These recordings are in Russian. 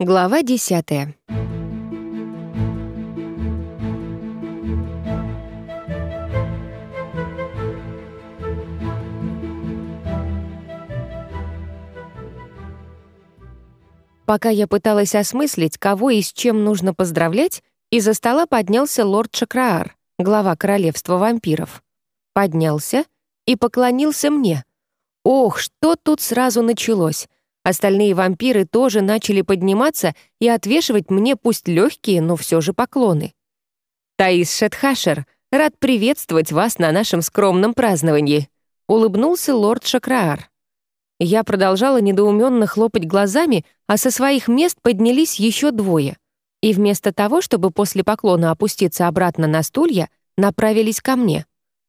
Глава десятая. Пока я пыталась осмыслить, кого и с чем нужно поздравлять, из-за стола поднялся лорд Шакраар, глава королевства вампиров. Поднялся и поклонился мне. Ох, что тут сразу началось! Остальные вампиры тоже начали подниматься и отвешивать мне пусть легкие, но все же поклоны. «Таис Шетхашер, рад приветствовать вас на нашем скромном праздновании», — улыбнулся лорд Шакраар. Я продолжала недоуменно хлопать глазами, а со своих мест поднялись еще двое. И вместо того, чтобы после поклона опуститься обратно на стулья, направились ко мне.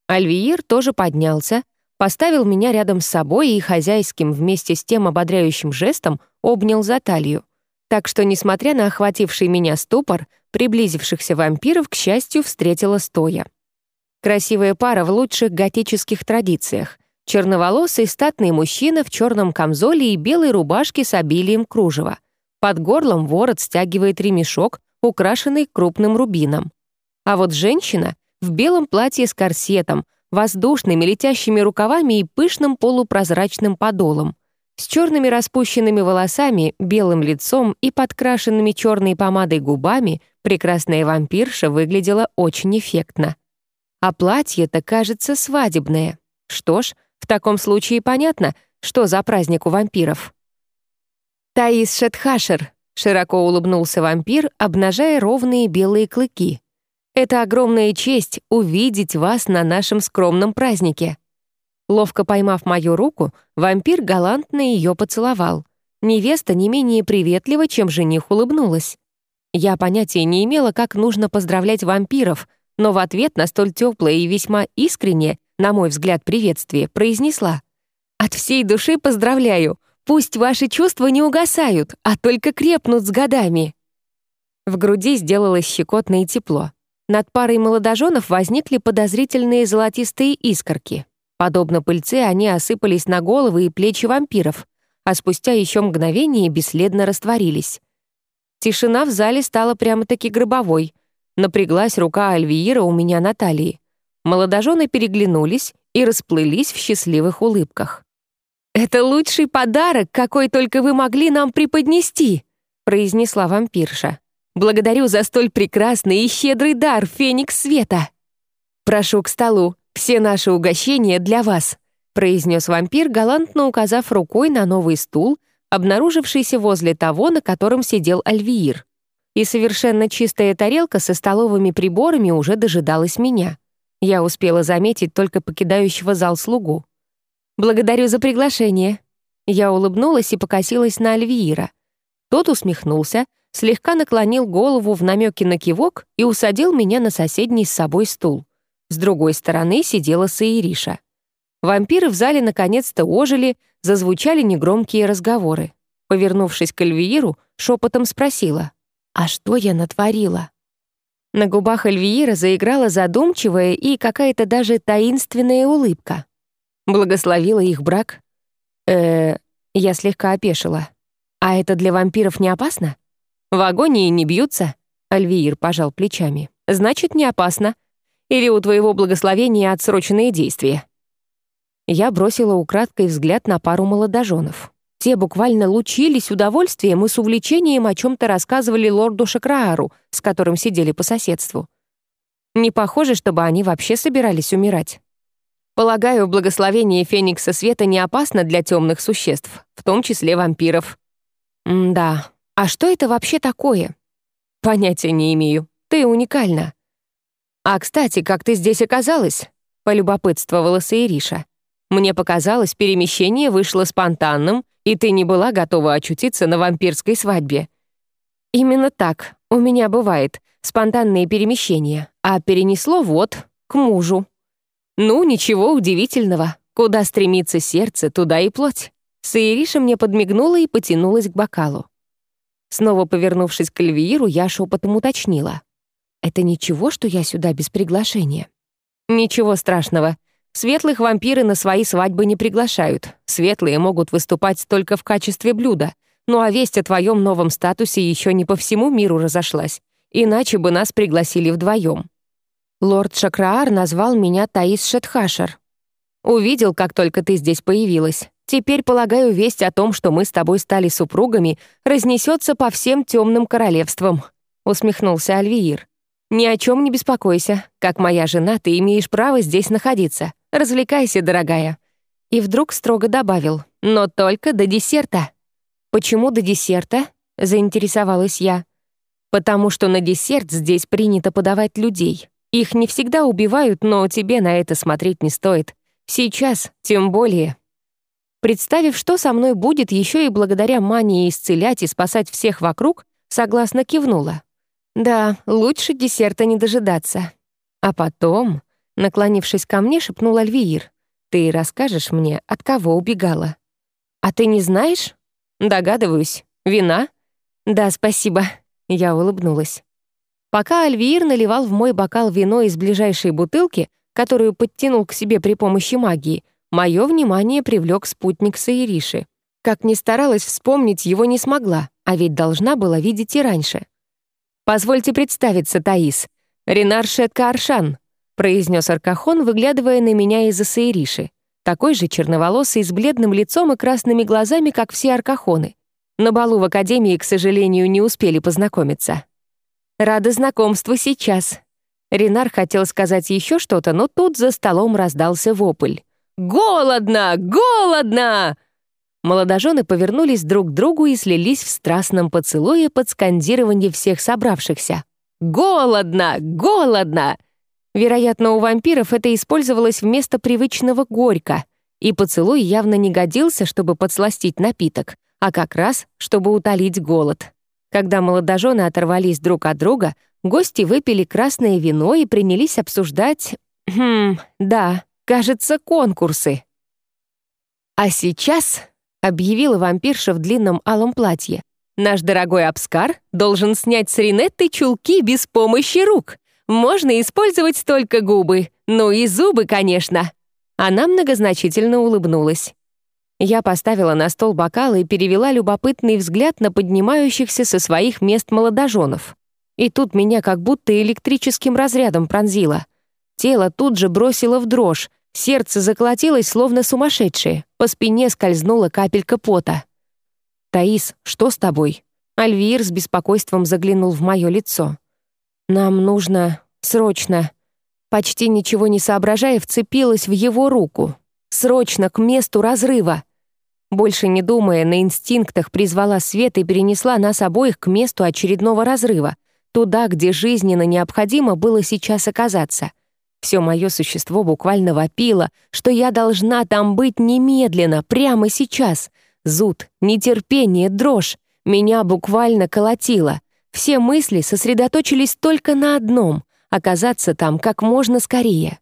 Альвиир тоже поднялся, поставил меня рядом с собой и хозяйским вместе с тем ободряющим жестом обнял за талию. Так что, несмотря на охвативший меня ступор, приблизившихся вампиров, к счастью, встретила стоя. Красивая пара в лучших готических традициях. Черноволосый статный мужчина в черном камзоле и белой рубашке с обилием кружева. Под горлом ворот стягивает ремешок, украшенный крупным рубином. А вот женщина в белом платье с корсетом, воздушными летящими рукавами и пышным полупрозрачным подолом, с черными распущенными волосами, белым лицом и подкрашенными черной помадой губами прекрасная вампирша выглядела очень эффектно. А платье-то, кажется, свадебное. Что ж, в таком случае понятно, что за праздник у вампиров. «Таис Шетхашер», — широко улыбнулся вампир, обнажая ровные белые клыки. Это огромная честь увидеть вас на нашем скромном празднике». Ловко поймав мою руку, вампир галантно ее поцеловал. Невеста не менее приветлива, чем жених улыбнулась. Я понятия не имела, как нужно поздравлять вампиров, но в ответ на столь теплое и весьма искреннее, на мой взгляд, приветствие произнесла. «От всей души поздравляю! Пусть ваши чувства не угасают, а только крепнут с годами!» В груди сделалось щекотно и тепло. Над парой молодоженов возникли подозрительные золотистые искорки. Подобно пыльце, они осыпались на головы и плечи вампиров, а спустя еще мгновение бесследно растворились. Тишина в зале стала прямо-таки гробовой. Напряглась рука Альвиира у меня на талии. Молодожены переглянулись и расплылись в счастливых улыбках. «Это лучший подарок, какой только вы могли нам преподнести», произнесла вампирша. Благодарю за столь прекрасный и щедрый дар, Феникс Света. Прошу к столу, все наши угощения для вас», произнес вампир, галантно указав рукой на новый стул, обнаружившийся возле того, на котором сидел Альвиир. И совершенно чистая тарелка со столовыми приборами уже дожидалась меня. Я успела заметить только покидающего зал слугу. «Благодарю за приглашение». Я улыбнулась и покосилась на Альвиира. Тот усмехнулся, слегка наклонил голову в намеке на кивок и усадил меня на соседний с собой стул. С другой стороны сидела Саириша. Вампиры в зале наконец-то ожили, зазвучали негромкие разговоры. Повернувшись к Эльвииру, шепотом спросила, «А что я натворила?» На губах Эльвиира заиграла задумчивая и какая-то даже таинственная улыбка. Благословила их брак. э я слегка опешила. «А это для вампиров не опасно?» В агонии не бьются?» Альвиир пожал плечами. «Значит, не опасно. Или у твоего благословения отсроченные действия?» Я бросила украдкой взгляд на пару молодоженов. Те буквально лучились удовольствием и с увлечением о чем то рассказывали лорду Шакраару, с которым сидели по соседству. Не похоже, чтобы они вообще собирались умирать. Полагаю, благословение Феникса Света не опасно для темных существ, в том числе вампиров. М да, а что это вообще такое? Понятия не имею. Ты уникальна. А, кстати, как ты здесь оказалась? Полюбопытствовала Саириша. Мне показалось, перемещение вышло спонтанным, и ты не была готова очутиться на вампирской свадьбе. Именно так. У меня бывает спонтанные перемещения, а перенесло вот, к мужу. Ну, ничего удивительного. Куда стремится сердце, туда и плоть. Саириша мне подмигнула и потянулась к бокалу. Снова повернувшись к Эльвииру, я шепотом уточнила. «Это ничего, что я сюда без приглашения?» «Ничего страшного. Светлых вампиры на свои свадьбы не приглашают. Светлые могут выступать только в качестве блюда. Ну а весть о твоем новом статусе еще не по всему миру разошлась, иначе бы нас пригласили вдвоем. Лорд Шакраар назвал меня Таис Шетхашер. Увидел, как только ты здесь появилась. Теперь, полагаю, весть о том, что мы с тобой стали супругами, разнесется по всем темным королевствам», — усмехнулся Альвиир. «Ни о чем не беспокойся. Как моя жена, ты имеешь право здесь находиться. Развлекайся, дорогая». И вдруг строго добавил, «Но только до десерта». «Почему до десерта?» — заинтересовалась я. «Потому что на десерт здесь принято подавать людей. Их не всегда убивают, но тебе на это смотреть не стоит. Сейчас тем более». Представив, что со мной будет еще и благодаря мании исцелять и спасать всех вокруг, согласно кивнула. Да, лучше десерта не дожидаться. А потом, наклонившись ко мне, шепнул Альвиир. «Ты расскажешь мне, от кого убегала?» «А ты не знаешь?» «Догадываюсь. Вина?» «Да, спасибо». Я улыбнулась. Пока Альвиир наливал в мой бокал вино из ближайшей бутылки, которую подтянул к себе при помощи магии, мое внимание привлек спутник Саириши. Как ни старалась вспомнить, его не смогла, а ведь должна была видеть и раньше. «Позвольте представиться, Таис. Ренар Шетка Аршан», произнес Аркахон, выглядывая на меня из-за Саириши. Такой же черноволосый, с бледным лицом и красными глазами, как все Аркахоны. На балу в Академии, к сожалению, не успели познакомиться. «Рада знакомству сейчас». Ренар хотел сказать еще что-то, но тут за столом раздался вопль. «Голодно! Голодно!» Молодожены повернулись друг к другу и слились в страстном поцелуе под скандирование всех собравшихся. «Голодно! Голодно!» Вероятно, у вампиров это использовалось вместо привычного «горько», и поцелуй явно не годился, чтобы подсластить напиток, а как раз, чтобы утолить голод. Когда молодожены оторвались друг от друга, гости выпили красное вино и принялись обсуждать... Хм, да, кажется, конкурсы. А сейчас объявила вампирша в длинном алом платье. «Наш дорогой Абскар должен снять с Ринетты чулки без помощи рук. Можно использовать только губы, ну и зубы, конечно». Она многозначительно улыбнулась. Я поставила на стол бокалы и перевела любопытный взгляд на поднимающихся со своих мест молодоженов. И тут меня как будто электрическим разрядом пронзило. Тело тут же бросило в дрожь, Сердце заколотилось, словно сумасшедшее. По спине скользнула капелька пота. «Таис, что с тобой?» Альвир с беспокойством заглянул в мое лицо. «Нам нужно... срочно...» Почти ничего не соображая, вцепилась в его руку. «Срочно, к месту разрыва!» Больше не думая, на инстинктах призвала свет и перенесла нас обоих к месту очередного разрыва, туда, где жизненно необходимо было сейчас оказаться — все мое существо буквально вопило, что я должна там быть немедленно, прямо сейчас. Зуд, нетерпение, дрожь. Меня буквально колотило. Все мысли сосредоточились только на одном — оказаться там как можно скорее.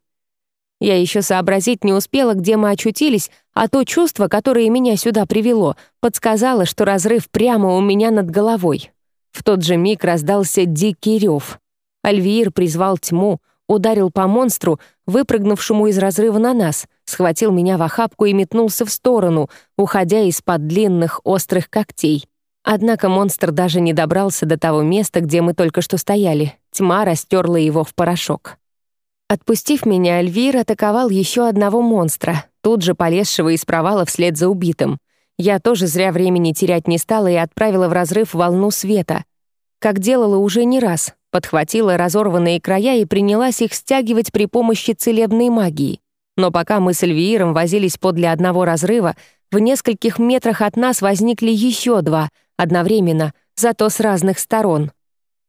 Я еще сообразить не успела, где мы очутились, а то чувство, которое меня сюда привело, подсказало, что разрыв прямо у меня над головой. В тот же миг раздался дикий рев. Альвиир призвал тьму, ударил по монстру, выпрыгнувшему из разрыва на нас, схватил меня в охапку и метнулся в сторону, уходя из-под длинных острых когтей. Однако монстр даже не добрался до того места, где мы только что стояли. Тьма растерла его в порошок. Отпустив меня, Альвир атаковал еще одного монстра, тут же полезшего из провала вслед за убитым. Я тоже зря времени терять не стала и отправила в разрыв волну света. Как делала уже не раз, подхватила разорванные края и принялась их стягивать при помощи целебной магии. Но пока мы с Эльвииром возились подле одного разрыва, в нескольких метрах от нас возникли еще два, одновременно, зато с разных сторон.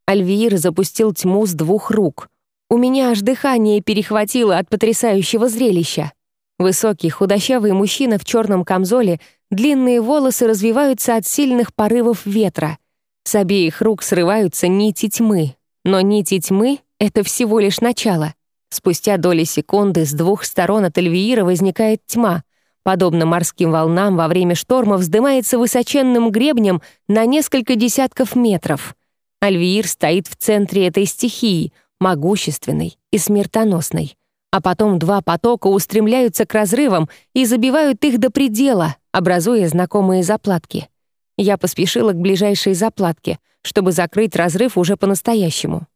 Альвиир запустил тьму с двух рук. У меня аж дыхание перехватило от потрясающего зрелища. Высокий, худощавый мужчина в черном камзоле, длинные волосы развиваются от сильных порывов ветра. С обеих рук срываются нити тьмы, но нити тьмы — это всего лишь начало. Спустя доли секунды с двух сторон от Эльвиира возникает тьма. Подобно морским волнам во время шторма вздымается высоченным гребнем на несколько десятков метров. Альвиир стоит в центре этой стихии, могущественной и смертоносной. А потом два потока устремляются к разрывам и забивают их до предела, образуя знакомые заплатки. Я поспешила к ближайшей заплатке, чтобы закрыть разрыв уже по-настоящему.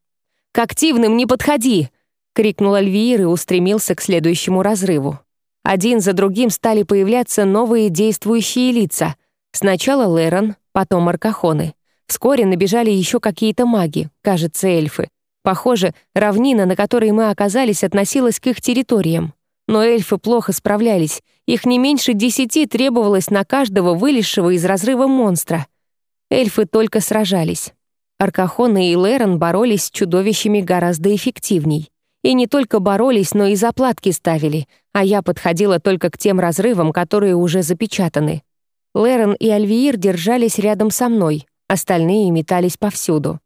«К активным не подходи!» — крикнул Альвиир и устремился к следующему разрыву. Один за другим стали появляться новые действующие лица. Сначала Лерон, потом Аркахоны. Вскоре набежали еще какие-то маги, кажется, эльфы. Похоже, равнина, на которой мы оказались, относилась к их территориям. Но эльфы плохо справлялись. Их не меньше десяти требовалось на каждого вылезшего из разрыва монстра. Эльфы только сражались. Аркахоны и Лерон боролись с чудовищами гораздо эффективней. И не только боролись, но и заплатки ставили, а я подходила только к тем разрывам, которые уже запечатаны. Лерон и Альвиир держались рядом со мной, остальные метались повсюду.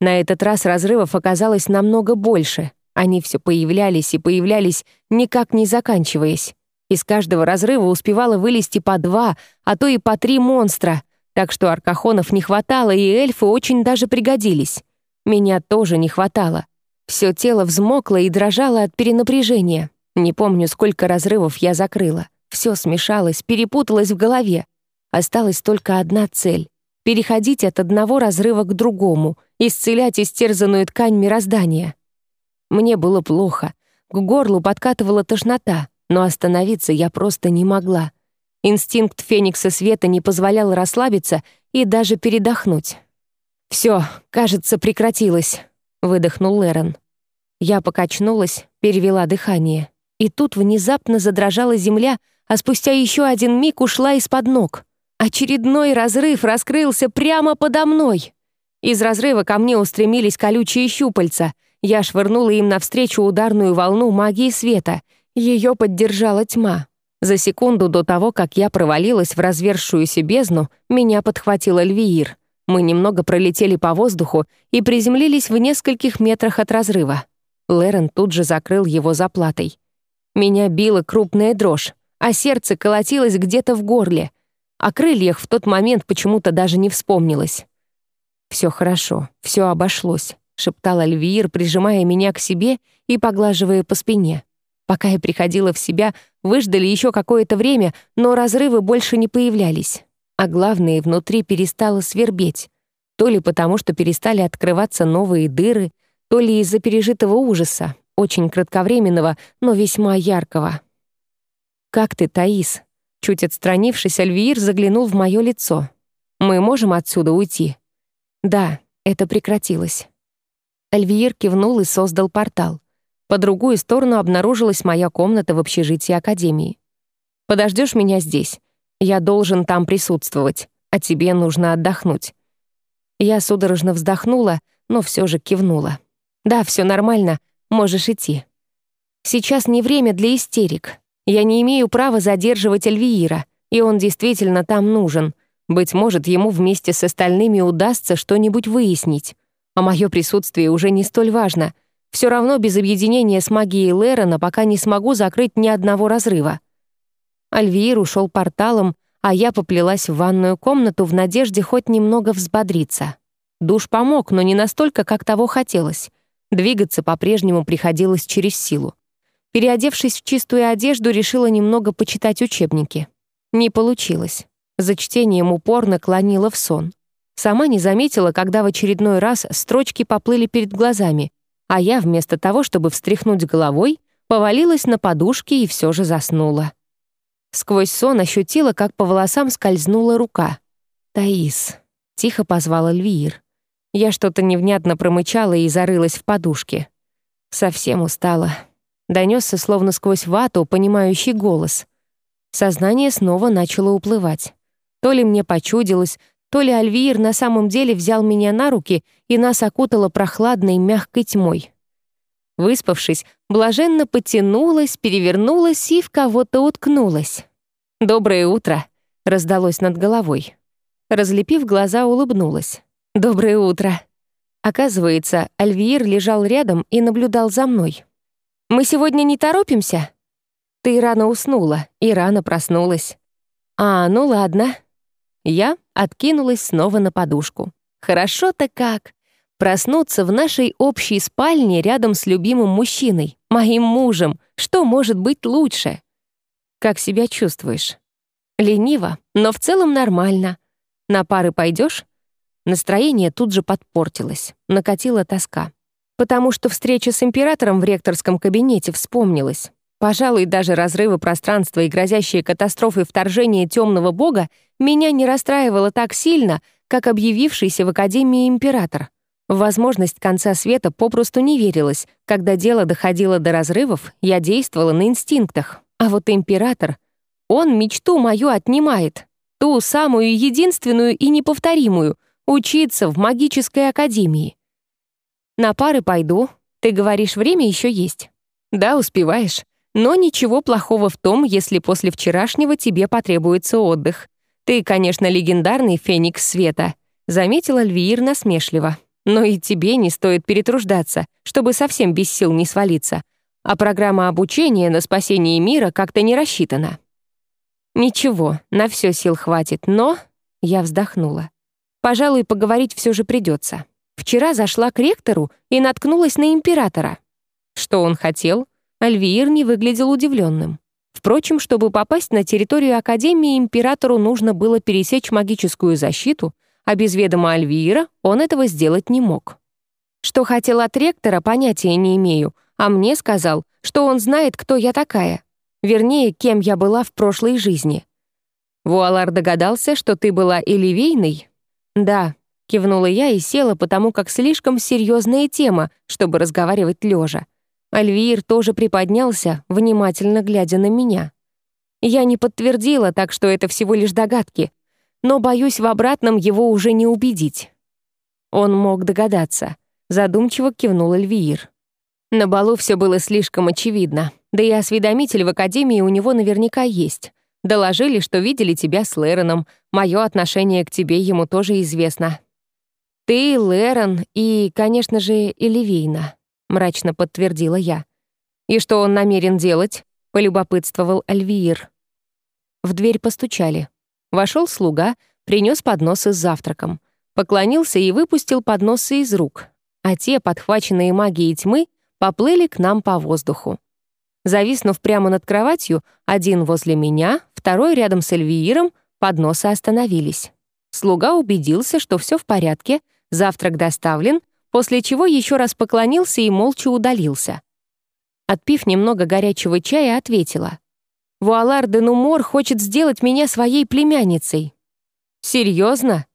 На этот раз разрывов оказалось намного больше. Они все появлялись и появлялись, никак не заканчиваясь. Из каждого разрыва успевало вылезти по два, а то и по три монстра, так что аркахонов не хватало, и эльфы очень даже пригодились. Меня тоже не хватало. Все тело взмокло и дрожало от перенапряжения. Не помню, сколько разрывов я закрыла. Все смешалось, перепуталось в голове. Осталась только одна цель — переходить от одного разрыва к другому, исцелять истерзанную ткань мироздания. Мне было плохо. К горлу подкатывала тошнота, но остановиться я просто не могла. Инстинкт Феникса Света не позволял расслабиться и даже передохнуть. Все, кажется, прекратилось выдохнул Лерон. Я покачнулась, перевела дыхание. И тут внезапно задрожала земля, а спустя еще один миг ушла из-под ног. Очередной разрыв раскрылся прямо подо мной. Из разрыва ко мне устремились колючие щупальца. Я швырнула им навстречу ударную волну магии света. Ее поддержала тьма. За секунду до того, как я провалилась в развершуюся бездну, меня подхватил Эльвиир — мы немного пролетели по воздуху и приземлились в нескольких метрах от разрыва. Лерен тут же закрыл его заплатой. Меня била крупная дрожь, а сердце колотилось где-то в горле. О крыльях в тот момент почему-то даже не вспомнилось. «Все хорошо, все обошлось», — шептал Альвиир, прижимая меня к себе и поглаживая по спине. Пока я приходила в себя, выждали еще какое-то время, но разрывы больше не появлялись а главное, внутри перестало свербеть. То ли потому, что перестали открываться новые дыры, то ли из-за пережитого ужаса, очень кратковременного, но весьма яркого. «Как ты, Таис?» Чуть отстранившись, Альвиир заглянул в мое лицо. «Мы можем отсюда уйти?» «Да, это прекратилось». Альвиир кивнул и создал портал. По другую сторону обнаружилась моя комната в общежитии Академии. «Подождешь меня здесь? Я должен там присутствовать, а тебе нужно отдохнуть». Я судорожно вздохнула, но все же кивнула. «Да, все нормально, можешь идти». Сейчас не время для истерик. Я не имею права задерживать Эльвиира, и он действительно там нужен. Быть может, ему вместе с остальными удастся что-нибудь выяснить. А мое присутствие уже не столь важно. Все равно без объединения с магией Лерона пока не смогу закрыть ни одного разрыва. Альвиир ушел порталом, а я поплелась в ванную комнату в надежде хоть немного взбодриться. Душ помог, но не настолько, как того хотелось. Двигаться по-прежнему приходилось через силу. Переодевшись в чистую одежду, решила немного почитать учебники. Не получилось. За чтением упорно клонила в сон. Сама не заметила, когда в очередной раз строчки поплыли перед глазами, а я вместо того, чтобы встряхнуть головой, повалилась на подушки и все же заснула. Сквозь сон ощутила, как по волосам скользнула рука. «Таис», — тихо позвала Эльвир. Я что-то невнятно промычала и зарылась в подушке. Совсем устала. Донесся словно сквозь вату понимающий голос. Сознание снова начало уплывать. То ли мне почудилось, то ли Альвир на самом деле взял меня на руки и нас окутало прохладной мягкой тьмой. Выспавшись, блаженно потянулась, перевернулась и в кого-то уткнулась. «Доброе утро!» — раздалось над головой. Разлепив глаза, улыбнулась. «Доброе утро!» Оказывается, Альвиир лежал рядом и наблюдал за мной. «Мы сегодня не торопимся?» «Ты рано уснула и рано проснулась». «А, ну ладно». Я откинулась снова на подушку. «Хорошо-то как! Проснуться в нашей общей спальне рядом с любимым мужчиной, моим мужем. Что может быть лучше? Как себя чувствуешь? Лениво, но в целом нормально. На пары пойдешь? Настроение тут же подпортилось, накатила тоска. Потому что встреча с императором в ректорском кабинете вспомнилась. Пожалуй, даже разрывы пространства и грозящие катастрофы вторжения темного бога меня не расстраивало так сильно, как объявившийся в Академии император. Возможность конца света попросту не верилось. Когда дело доходило до разрывов, я действовала на инстинктах. А вот император, он мечту мою отнимает. Ту самую единственную и неповторимую — учиться в магической академии. На пары пойду. Ты говоришь, время еще есть. Да, успеваешь. Но ничего плохого в том, если после вчерашнего тебе потребуется отдых. Ты, конечно, легендарный феникс света, заметила Львиир насмешливо. Но и тебе не стоит перетруждаться, чтобы совсем без сил не свалиться. А программа обучения на спасение мира как-то не рассчитана. Ничего, на все сил хватит, но... Я вздохнула. Пожалуй, поговорить все же придется. Вчера зашла к ректору и наткнулась на императора. Что он хотел? Альвиир не выглядел удивленным. Впрочем, чтобы попасть на территорию Академии, императору нужно было пересечь магическую защиту, а без ведома Альвиира он этого сделать не мог. Что хотел от ректора, понятия не имею, а мне сказал, что он знает, кто я такая. Вернее, кем я была в прошлой жизни. Вуалар догадался, что ты была Эливейной? Да, кивнула я и села, потому как слишком серьезная тема, чтобы разговаривать лежа. Альвир тоже приподнялся, внимательно глядя на меня. Я не подтвердила, так что это всего лишь догадки, но, боюсь, в обратном его уже не убедить. Он мог догадаться. Задумчиво кивнул Эльвиир. На балу все было слишком очевидно, да и осведомитель в академии у него наверняка есть. Доложили, что видели тебя с Лэроном. Мое отношение к тебе ему тоже известно. Ты, Лэрон и, конечно же, Элевейна. — мрачно подтвердила я. «И что он намерен делать?» — полюбопытствовал Альвиир. В дверь постучали. Вошел слуга, принес подносы с завтраком, поклонился и выпустил подносы из рук, а те, подхваченные магией тьмы, поплыли к нам по воздуху. Зависнув прямо над кроватью, один возле меня, второй рядом с Эльвииром, подносы остановились. Слуга убедился, что все в порядке, завтрак доставлен, после чего еще раз поклонился и молча удалился. Отпив немного горячего чая, ответила. «Вуалар де Нумор хочет сделать меня своей племянницей». «Серьезно?»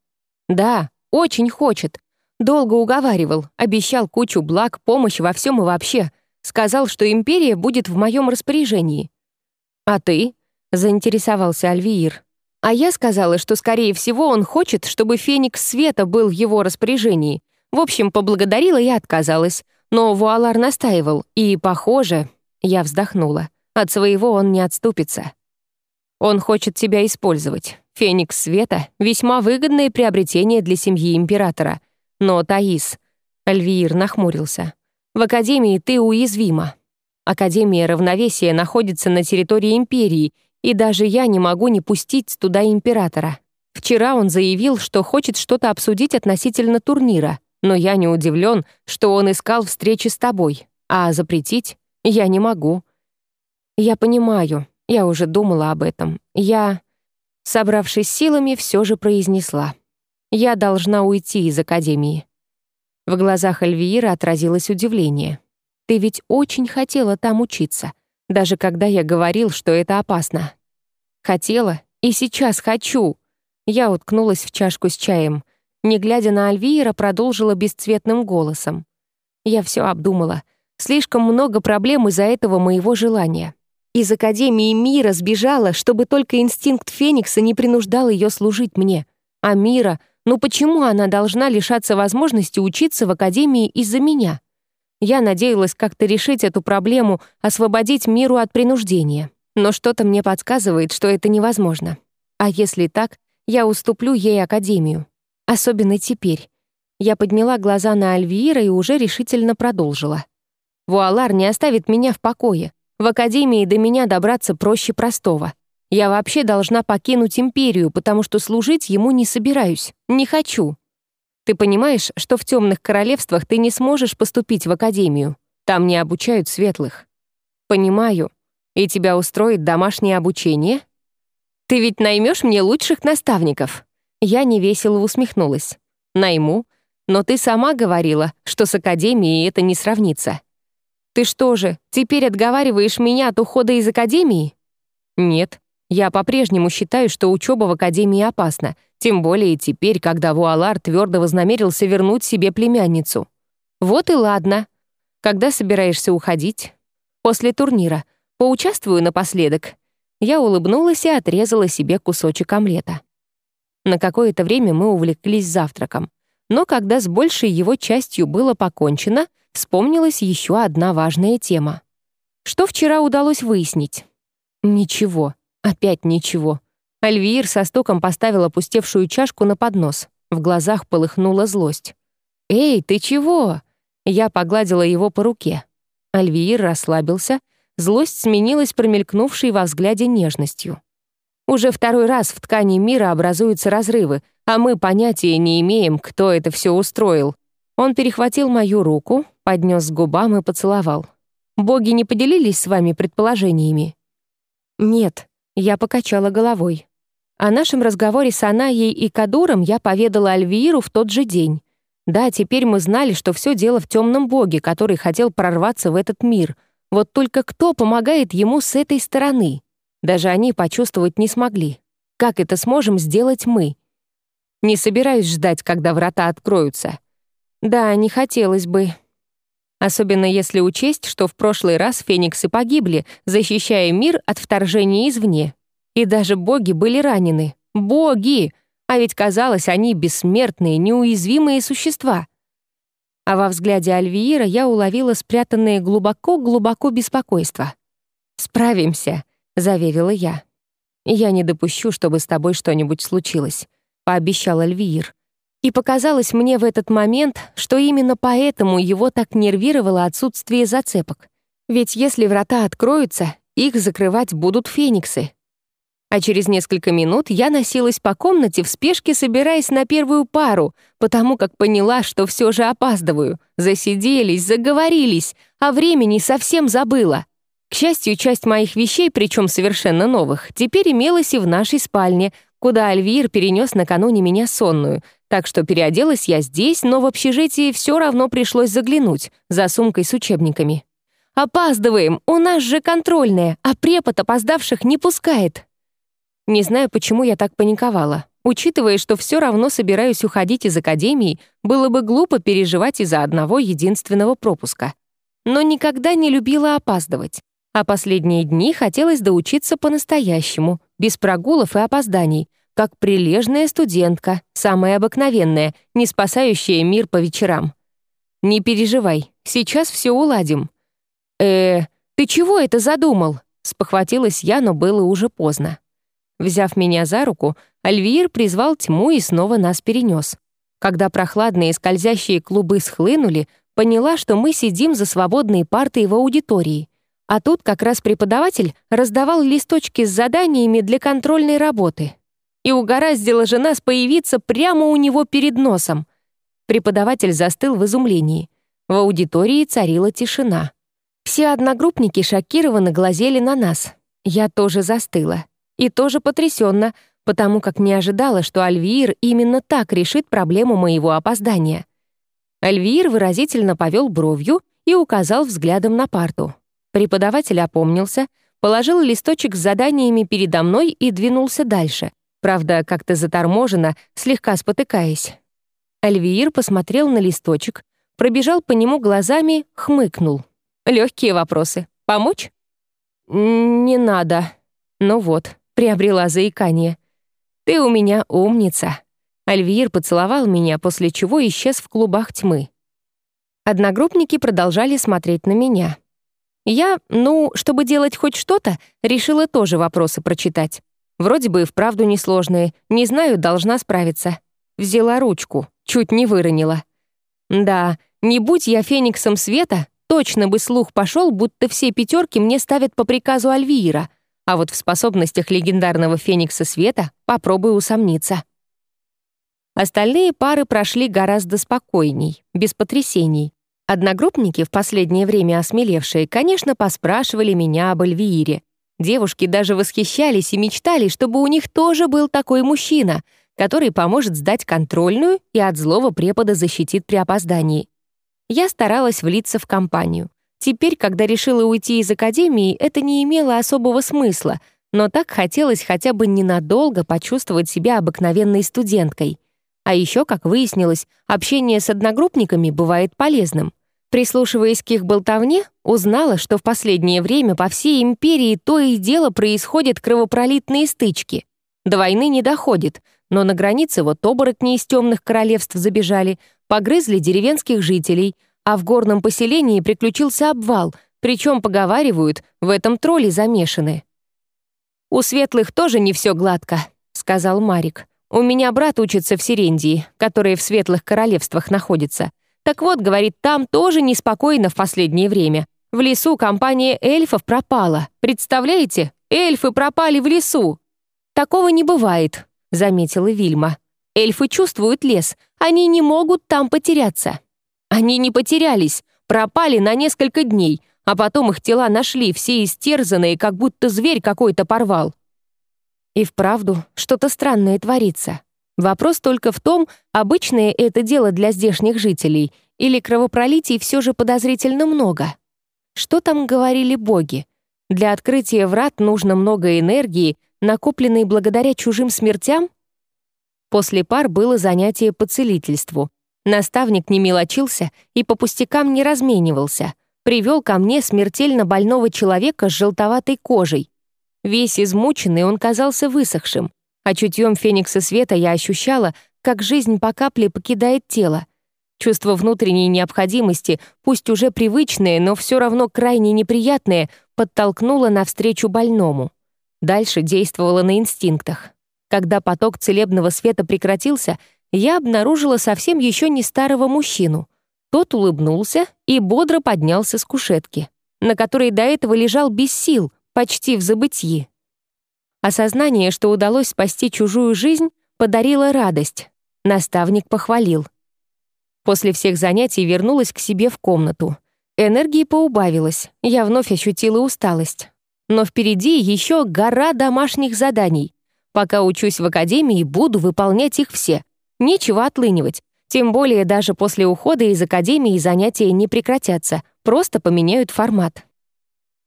«Да, очень хочет. Долго уговаривал, обещал кучу благ, помощь во всем и вообще. Сказал, что империя будет в моем распоряжении». «А ты?» — заинтересовался Альвиир. А я сказала, что, скорее всего, он хочет, чтобы Феникс Света был в его распоряжении, в общем, поблагодарила и отказалась. Но Вуалар настаивал, и, похоже, я вздохнула. От своего он не отступится. Он хочет тебя использовать. Феникс Света — весьма выгодное приобретение для семьи императора. Но, Таис, Альвиир нахмурился, в Академии ты уязвима. Академия равновесия находится на территории Империи, и даже я не могу не пустить туда императора. Вчера он заявил, что хочет что-то обсудить относительно турнира но я не удивлен, что он искал встречи с тобой, а запретить я не могу. Я понимаю, я уже думала об этом. Я, собравшись силами, все же произнесла. Я должна уйти из академии. В глазах Альвиира отразилось удивление. Ты ведь очень хотела там учиться, даже когда я говорил, что это опасно. Хотела и сейчас хочу. Я уткнулась в чашку с чаем — не глядя на Альвиера, продолжила бесцветным голосом. «Я все обдумала. Слишком много проблем из-за этого моего желания. Из Академии мира сбежала, чтобы только инстинкт Феникса не принуждал ее служить мне. А мира, ну почему она должна лишаться возможности учиться в Академии из-за меня? Я надеялась как-то решить эту проблему, освободить миру от принуждения. Но что-то мне подсказывает, что это невозможно. А если так, я уступлю ей Академию. Особенно теперь. Я подняла глаза на Альвиира и уже решительно продолжила. Вуалар не оставит меня в покое. В Академии до меня добраться проще простого. Я вообще должна покинуть Империю, потому что служить ему не собираюсь, не хочу. Ты понимаешь, что в темных королевствах ты не сможешь поступить в Академию. Там не обучают светлых. Понимаю. И тебя устроит домашнее обучение? Ты ведь наймешь мне лучших наставников. Я невесело усмехнулась. «Найму. Но ты сама говорила, что с Академией это не сравнится». «Ты что же, теперь отговариваешь меня от ухода из Академии?» «Нет. Я по-прежнему считаю, что учеба в Академии опасна, тем более теперь, когда Вуалар твердо вознамерился вернуть себе племянницу. Вот и ладно. Когда собираешься уходить? После турнира. Поучаствую напоследок». Я улыбнулась и отрезала себе кусочек омлета. На какое-то время мы увлеклись завтраком. Но когда с большей его частью было покончено, вспомнилась еще одна важная тема. Что вчера удалось выяснить? Ничего. Опять ничего. Альвиир со стуком поставил опустевшую чашку на поднос. В глазах полыхнула злость. «Эй, ты чего?» Я погладила его по руке. Альвиир расслабился, злость сменилась промелькнувшей во взгляде нежностью. Уже второй раз в ткани мира образуются разрывы, а мы понятия не имеем, кто это все устроил. Он перехватил мою руку, поднес к губам и поцеловал. «Боги не поделились с вами предположениями?» «Нет», — я покачала головой. О нашем разговоре с Анаей и Кадуром я поведала Альвииру в тот же день. Да, теперь мы знали, что все дело в темном боге, который хотел прорваться в этот мир. Вот только кто помогает ему с этой стороны? Даже они почувствовать не смогли. Как это сможем сделать мы? Не собираюсь ждать, когда врата откроются. Да, не хотелось бы. Особенно если учесть, что в прошлый раз фениксы погибли, защищая мир от вторжения извне. И даже боги были ранены. Боги! А ведь казалось, они бессмертные, неуязвимые существа. А во взгляде Альвиира я уловила спрятанное глубоко-глубоко беспокойство. «Справимся», — заверила я. «Я не допущу, чтобы с тобой что-нибудь случилось», — пообещал Альвиир. И показалось мне в этот момент, что именно поэтому его так нервировало отсутствие зацепок. Ведь если врата откроются, их закрывать будут фениксы. А через несколько минут я носилась по комнате в спешке, собираясь на первую пару, потому как поняла, что все же опаздываю. Засиделись, заговорились, а времени совсем забыла. К счастью, часть моих вещей, причем совершенно новых, теперь имелась и в нашей спальне, куда Альвир перенес накануне меня сонную, так что переоделась я здесь, но в общежитии все равно пришлось заглянуть за сумкой с учебниками. «Опаздываем! У нас же контрольная, а препод опоздавших не пускает!» Не знаю, почему я так паниковала. Учитывая, что все равно собираюсь уходить из академии, было бы глупо переживать из-за одного единственного пропуска. Но никогда не любила опаздывать. А последние дни хотелось доучиться по-настоящему, без прогулов и опозданий, как прилежная студентка, самая обыкновенная, не спасающая мир по вечерам. «Не переживай, сейчас все уладим». «Э, ты чего это задумал?» Спохватилась я, но было уже поздно. Взяв меня за руку, Альвир призвал тьму и снова нас перенес. Когда прохладные скользящие клубы схлынули, поняла, что мы сидим за свободной партой в аудитории. А тут как раз преподаватель раздавал листочки с заданиями для контрольной работы. И угораздила же нас появиться прямо у него перед носом. Преподаватель застыл в изумлении. В аудитории царила тишина. Все одногруппники шокированно глазели на нас. Я тоже застыла. И тоже потрясенно, потому как не ожидала, что Альвир именно так решит проблему моего опоздания. Альвир выразительно повел бровью и указал взглядом на парту. Преподаватель опомнился, положил листочек с заданиями передо мной и двинулся дальше, правда, как-то заторможенно, слегка спотыкаясь. Альвиир посмотрел на листочек, пробежал по нему глазами, хмыкнул. Легкие вопросы. Помочь? «Не надо. Ну вот, приобрела заикание. «Ты у меня умница». Альвир поцеловал меня, после чего исчез в клубах тьмы. Одногруппники продолжали смотреть на меня. Я, ну, чтобы делать хоть что-то, решила тоже вопросы прочитать. Вроде бы и вправду несложные, не знаю, должна справиться. Взяла ручку, чуть не выронила. Да, не будь я фениксом света, точно бы слух пошел, будто все пятерки мне ставят по приказу Альвиира, а вот в способностях легендарного феникса света попробуй усомниться. Остальные пары прошли гораздо спокойней, без потрясений. Одногруппники, в последнее время осмелевшие, конечно, поспрашивали меня об Эльвиире. Девушки даже восхищались и мечтали, чтобы у них тоже был такой мужчина, который поможет сдать контрольную и от злого препода защитит при опоздании. Я старалась влиться в компанию. Теперь, когда решила уйти из академии, это не имело особого смысла, но так хотелось хотя бы ненадолго почувствовать себя обыкновенной студенткой. А еще, как выяснилось, общение с одногруппниками бывает полезным. Прислушиваясь к их болтовне, узнала, что в последнее время по всей империи то и дело происходят кровопролитные стычки. До войны не доходит, но на границе вот оборотни из темных королевств забежали, погрызли деревенских жителей, а в горном поселении приключился обвал, причем, поговаривают, в этом тролли замешаны. «У светлых тоже не все гладко», — сказал Марик. «У меня брат учится в Сирендии, который в светлых королевствах находится. Так вот, говорит, там тоже неспокойно в последнее время. В лесу компания эльфов пропала. Представляете? Эльфы пропали в лесу. Такого не бывает, заметила Вильма. Эльфы чувствуют лес. Они не могут там потеряться. Они не потерялись, пропали на несколько дней, а потом их тела нашли, все истерзанные, как будто зверь какой-то порвал. И вправду, что-то странное творится. Вопрос только в том, обычное это дело для здешних жителей или кровопролитий все же подозрительно много. Что там говорили боги? Для открытия врат нужно много энергии, накопленной благодаря чужим смертям? После пар было занятие по целительству. Наставник не мелочился и по пустякам не разменивался. Привел ко мне смертельно больного человека с желтоватой кожей. Весь измученный он казался высохшим, а чутьем феникса света я ощущала, как жизнь по капле покидает тело. Чувство внутренней необходимости, пусть уже привычное, но все равно крайне неприятное, подтолкнуло навстречу больному. Дальше действовало на инстинктах. Когда поток целебного света прекратился, я обнаружила совсем еще не старого мужчину. Тот улыбнулся и бодро поднялся с кушетки, на которой до этого лежал без сил, почти в забытьи. Осознание, что удалось спасти чужую жизнь, подарило радость. Наставник похвалил. После всех занятий вернулась к себе в комнату. Энергии поубавилась, я вновь ощутила усталость. Но впереди еще гора домашних заданий. Пока учусь в академии, буду выполнять их все. Нечего отлынивать. Тем более даже после ухода из академии занятия не прекратятся, просто поменяют формат.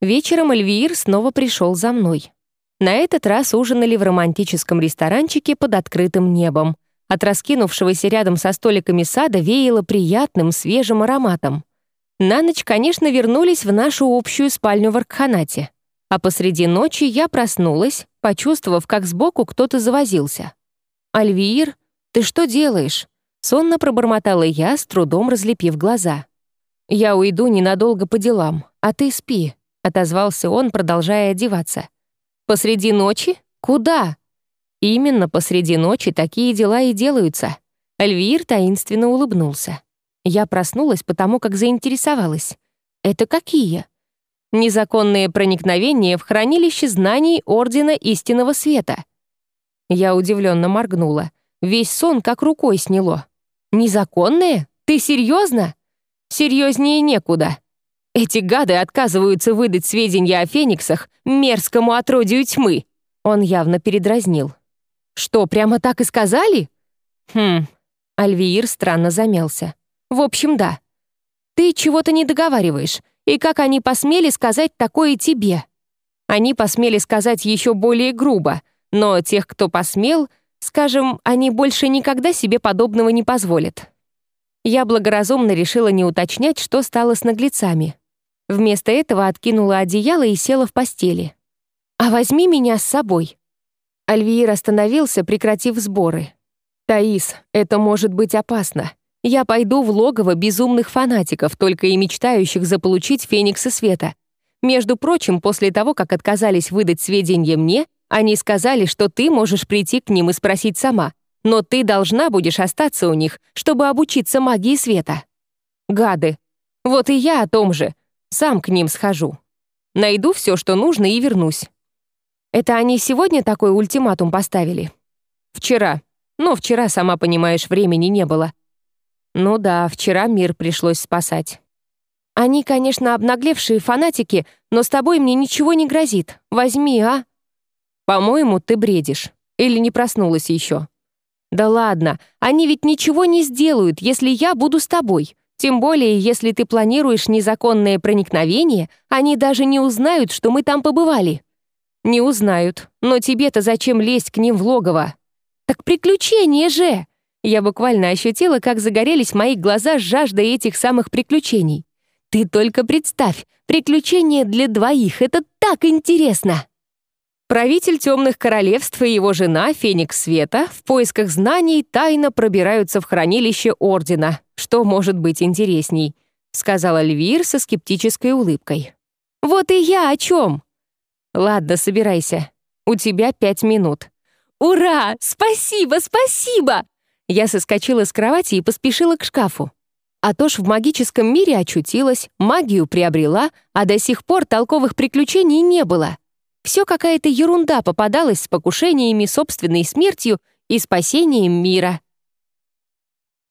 Вечером Эльвиир снова пришел за мной. На этот раз ужинали в романтическом ресторанчике под открытым небом. От раскинувшегося рядом со столиками сада веяло приятным свежим ароматом. На ночь, конечно, вернулись в нашу общую спальню в Аркханате. А посреди ночи я проснулась, почувствовав, как сбоку кто-то завозился. «Альвиир, ты что делаешь?» Сонно пробормотала я, с трудом разлепив глаза. «Я уйду ненадолго по делам, а ты спи», — отозвался он, продолжая одеваться. Посреди ночи? Куда? Именно посреди ночи такие дела и делаются. Альвир таинственно улыбнулся. Я проснулась потому, как заинтересовалась. Это какие? Незаконные проникновения в хранилище знаний Ордена Истинного Света. Я удивленно моргнула. Весь сон как рукой сняло. Незаконные? Ты серьезно? Серьезнее некуда. Эти гады отказываются выдать сведения о фениксах мерзкому отродью тьмы. Он явно передразнил. Что, прямо так и сказали? Хм, Альвиир странно замялся. В общем, да. Ты чего-то не договариваешь. И как они посмели сказать такое тебе? Они посмели сказать еще более грубо, но тех, кто посмел, скажем, они больше никогда себе подобного не позволят. Я благоразумно решила не уточнять, что стало с наглецами. Вместо этого откинула одеяло и села в постели. «А возьми меня с собой». Альвиир остановился, прекратив сборы. «Таис, это может быть опасно. Я пойду в логово безумных фанатиков, только и мечтающих заполучить Феникса Света. Между прочим, после того, как отказались выдать сведения мне, они сказали, что ты можешь прийти к ним и спросить сама, но ты должна будешь остаться у них, чтобы обучиться магии света. Гады. Вот и я о том же. Сам к ним схожу. Найду все, что нужно, и вернусь. Это они сегодня такой ультиматум поставили? Вчера. Но вчера, сама понимаешь, времени не было. Ну да, вчера мир пришлось спасать. Они, конечно, обнаглевшие фанатики, но с тобой мне ничего не грозит. Возьми, а? По-моему, ты бредишь. Или не проснулась еще. «Да ладно, они ведь ничего не сделают, если я буду с тобой. Тем более, если ты планируешь незаконное проникновение, они даже не узнают, что мы там побывали». «Не узнают. Но тебе-то зачем лезть к ним в логово?» «Так приключения же!» Я буквально ощутила, как загорелись мои глаза с жаждой этих самых приключений. «Ты только представь, приключения для двоих — это так интересно!» Правитель темных королевств и его жена, Феникс Света, в поисках знаний тайно пробираются в хранилище Ордена. Что может быть интересней? Сказала Львир со скептической улыбкой. «Вот и я о чем!» «Ладно, собирайся. У тебя пять минут». «Ура! Спасибо, спасибо!» Я соскочила с кровати и поспешила к шкафу. А то ж в магическом мире очутилась, магию приобрела, а до сих пор толковых приключений не было. Все какая-то ерунда попадалась с покушениями, собственной смертью и спасением мира.